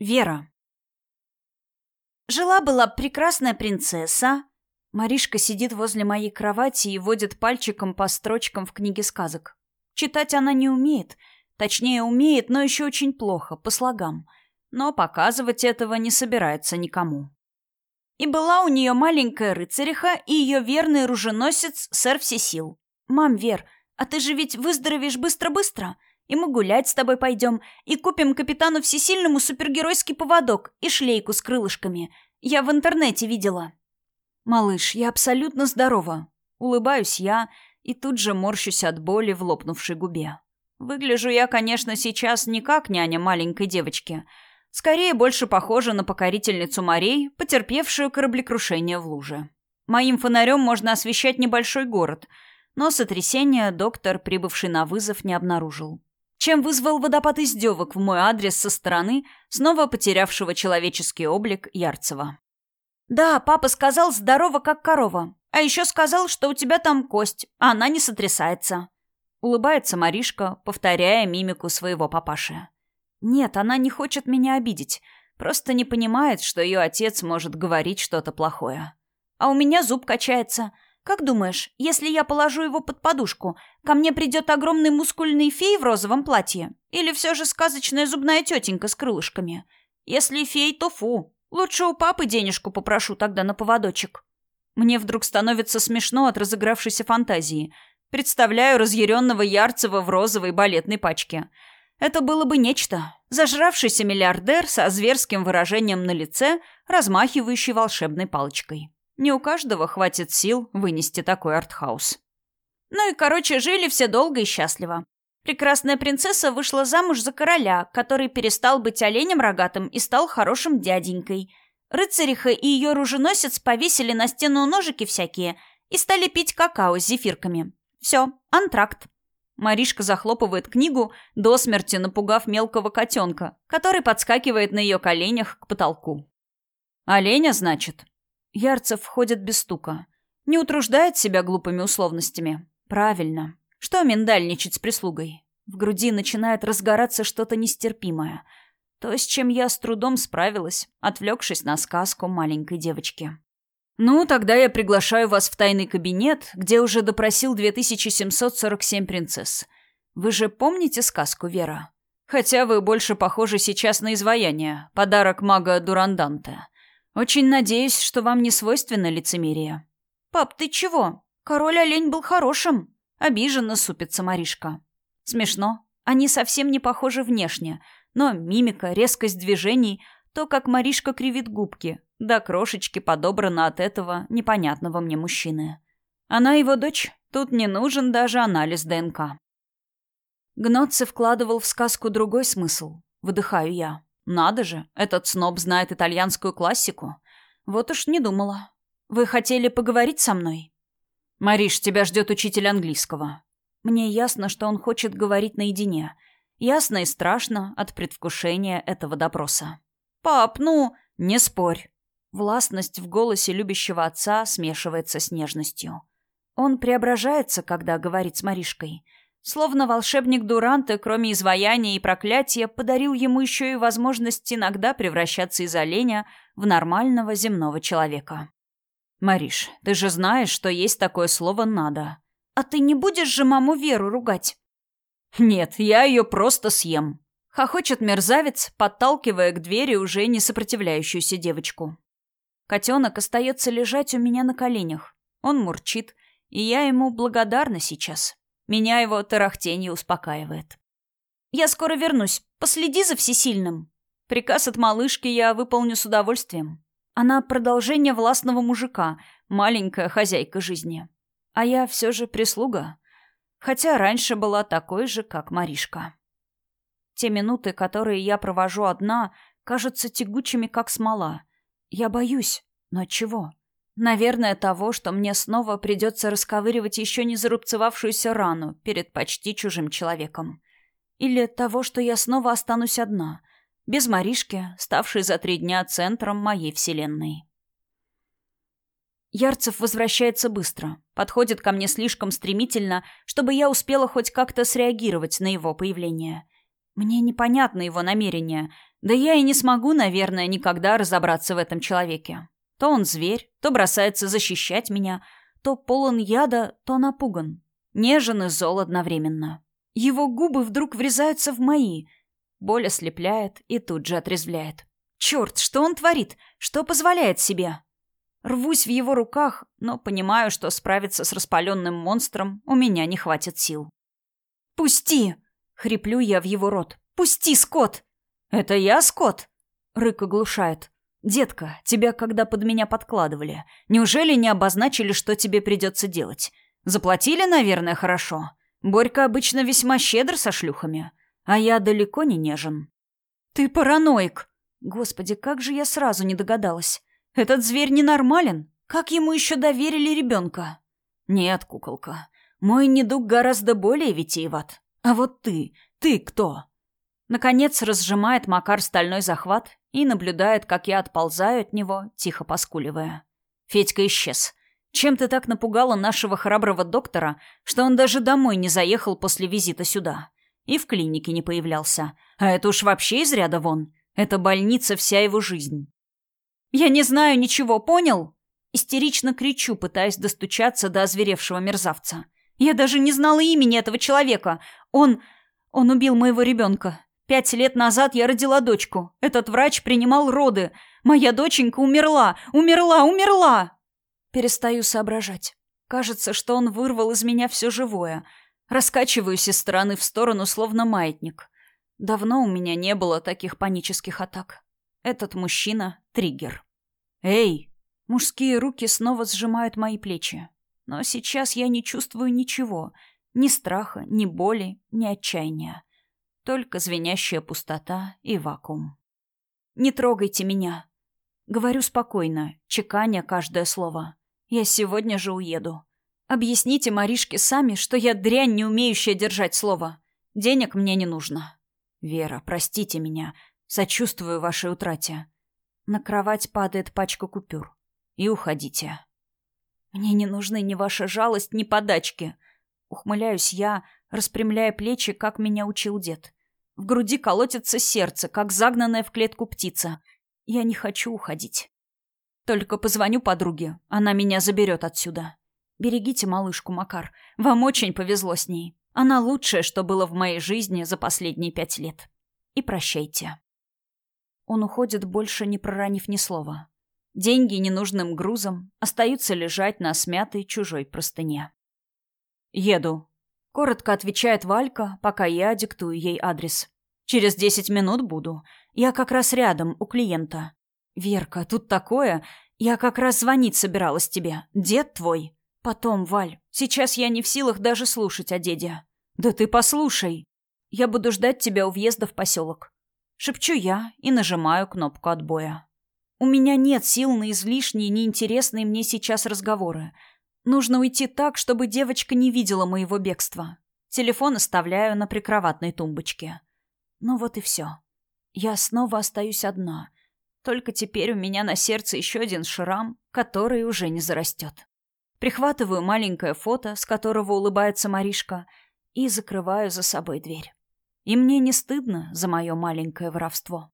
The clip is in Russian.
Вера. Жила-была прекрасная принцесса. Маришка сидит возле моей кровати и водит пальчиком по строчкам в книге сказок. Читать она не умеет. Точнее, умеет, но еще очень плохо, по слогам. Но показывать этого не собирается никому. И была у нее маленькая рыцариха и ее верный руженосец сэр Всесил. «Мам, Вер, а ты же ведь выздоровеешь быстро-быстро?» И мы гулять с тобой пойдем, и купим капитану всесильному супергеройский поводок и шлейку с крылышками. Я в интернете видела. Малыш, я абсолютно здорова. Улыбаюсь я и тут же морщусь от боли в лопнувшей губе. Выгляжу я, конечно, сейчас не как няня маленькой девочки. Скорее, больше похожа на покорительницу морей, потерпевшую кораблекрушение в луже. Моим фонарем можно освещать небольшой город, но сотрясение доктор, прибывший на вызов, не обнаружил чем вызвал водопад издевок в мой адрес со стороны снова потерявшего человеческий облик Ярцева. «Да, папа сказал здорово, как корова. А еще сказал, что у тебя там кость, а она не сотрясается». Улыбается Маришка, повторяя мимику своего папаши. «Нет, она не хочет меня обидеть. Просто не понимает, что ее отец может говорить что-то плохое. А у меня зуб качается. Как думаешь, если я положу его под подушку, ко мне придет огромный мускульный фей в розовом платье? Или все же сказочная зубная тетенька с крылышками? Если фей, то фу. Лучше у папы денежку попрошу тогда на поводочек. Мне вдруг становится смешно от разыгравшейся фантазии. Представляю разъяренного Ярцева в розовой балетной пачке. Это было бы нечто. Зажравшийся миллиардер со зверским выражением на лице, размахивающий волшебной палочкой. Не у каждого хватит сил вынести такой артхаус. Ну и, короче, жили все долго и счастливо. Прекрасная принцесса вышла замуж за короля, который перестал быть оленем рогатым и стал хорошим дяденькой. Рыцариха и ее руженосец повесили на стену ножики всякие и стали пить какао с зефирками. Все, антракт. Маришка захлопывает книгу, до смерти напугав мелкого котенка, который подскакивает на ее коленях к потолку. «Оленя, значит?» Ярцев входит без стука. Не утруждает себя глупыми условностями. Правильно. Что миндальничать с прислугой? В груди начинает разгораться что-то нестерпимое. То, с чем я с трудом справилась, отвлекшись на сказку маленькой девочки. «Ну, тогда я приглашаю вас в тайный кабинет, где уже допросил 2747 принцесс. Вы же помните сказку, Вера? Хотя вы больше похожи сейчас на изваяние, подарок мага Дуранданте. Очень надеюсь, что вам не свойственно лицемерие. Пап, ты чего? Король-олень был хорошим. Обиженно супится Маришка. Смешно. Они совсем не похожи внешне, но мимика, резкость движений, то, как Маришка кривит губки, да крошечки подобрано от этого непонятного мне мужчины. Она его дочь, тут не нужен даже анализ ДНК. Гнотце вкладывал в сказку другой смысл. Выдыхаю я. Надо же, этот сноб знает итальянскую классику. Вот уж не думала. Вы хотели поговорить со мной? Мариш, тебя ждет учитель английского. Мне ясно, что он хочет говорить наедине. Ясно и страшно от предвкушения этого допроса. Пап, ну, не спорь. Властность в голосе любящего отца смешивается с нежностью. Он преображается, когда говорит с Маришкой — Словно волшебник Дуранте, кроме изваяния и проклятия, подарил ему еще и возможность иногда превращаться из оленя в нормального земного человека. «Мариш, ты же знаешь, что есть такое слово «надо». А ты не будешь же маму Веру ругать?» «Нет, я ее просто съем», — хохочет мерзавец, подталкивая к двери уже не сопротивляющуюся девочку. Котенок остается лежать у меня на коленях. Он мурчит, и я ему благодарна сейчас. Меня его тарахтенье успокаивает. «Я скоро вернусь. Последи за всесильным». Приказ от малышки я выполню с удовольствием. Она продолжение властного мужика, маленькая хозяйка жизни. А я все же прислуга. Хотя раньше была такой же, как Маришка. Те минуты, которые я провожу одна, кажутся тягучими, как смола. Я боюсь. Но чего? Наверное, того, что мне снова придется расковыривать еще не зарубцевавшуюся рану перед почти чужим человеком. Или того, что я снова останусь одна, без Маришки, ставшей за три дня центром моей вселенной. Ярцев возвращается быстро, подходит ко мне слишком стремительно, чтобы я успела хоть как-то среагировать на его появление. Мне непонятно его намерение, Да я и не смогу, наверное, никогда разобраться в этом человеке. То он зверь, то бросается защищать меня, то полон яда, то напуган. Нежен и зол одновременно. Его губы вдруг врезаются в мои. Боль ослепляет и тут же отрезвляет. Черт, что он творит? Что позволяет себе? Рвусь в его руках, но понимаю, что справиться с распаленным монстром у меня не хватит сил. «Пусти!» — хриплю я в его рот. «Пусти, Скотт!» «Это я, Скотт?» — рык оглушает. «Детка, тебя когда под меня подкладывали, неужели не обозначили, что тебе придется делать? Заплатили, наверное, хорошо. Борька обычно весьма щедр со шлюхами, а я далеко не нежен». «Ты параноик!» Господи, как же я сразу не догадалась. Этот зверь ненормален. Как ему еще доверили ребенка? Нет, куколка. Мой недуг гораздо более витиеват. А вот ты, ты кто? Наконец разжимает Макар стальной захват и наблюдает, как я отползаю от него, тихо поскуливая. Федька исчез. Чем ты так напугала нашего храброго доктора, что он даже домой не заехал после визита сюда? И в клинике не появлялся. А это уж вообще из ряда вон. Это больница вся его жизнь. «Я не знаю ничего, понял?» Истерично кричу, пытаясь достучаться до озверевшего мерзавца. «Я даже не знала имени этого человека. Он... он убил моего ребенка. Пять лет назад я родила дочку. Этот врач принимал роды. Моя доченька умерла, умерла, умерла!» Перестаю соображать. Кажется, что он вырвал из меня все живое. Раскачиваюсь из стороны в сторону, словно маятник. Давно у меня не было таких панических атак. Этот мужчина — триггер. «Эй!» Мужские руки снова сжимают мои плечи. Но сейчас я не чувствую ничего. Ни страха, ни боли, ни отчаяния. Только звенящая пустота и вакуум. «Не трогайте меня!» Говорю спокойно, чеканя каждое слово. «Я сегодня же уеду. Объясните Маришке сами, что я дрянь, не умеющая держать слово. Денег мне не нужно». «Вера, простите меня. Сочувствую вашей утрате. На кровать падает пачка купюр. И уходите. Мне не нужны ни ваша жалость, ни подачки. Ухмыляюсь я, распрямляя плечи, как меня учил дед. В груди колотится сердце, как загнанная в клетку птица. Я не хочу уходить. Только позвоню подруге, она меня заберет отсюда. Берегите малышку, Макар. Вам очень повезло с ней. Она лучшее, что было в моей жизни за последние пять лет. И прощайте. Он уходит, больше не проронив ни слова. Деньги ненужным грузом остаются лежать на смятой чужой простыне. «Еду», — коротко отвечает Валька, пока я диктую ей адрес. «Через десять минут буду. Я как раз рядом, у клиента». «Верка, тут такое. Я как раз звонить собиралась тебе. Дед твой». «Потом, Валь. Сейчас я не в силах даже слушать о деде». «Да ты послушай. Я буду ждать тебя у въезда в поселок. Шепчу я и нажимаю кнопку отбоя. У меня нет сил на излишние, неинтересные мне сейчас разговоры. Нужно уйти так, чтобы девочка не видела моего бегства. Телефон оставляю на прикроватной тумбочке. Ну вот и все. Я снова остаюсь одна. Только теперь у меня на сердце еще один шрам, который уже не зарастет. Прихватываю маленькое фото, с которого улыбается Маришка, и закрываю за собой дверь. И мне не стыдно за мое маленькое воровство.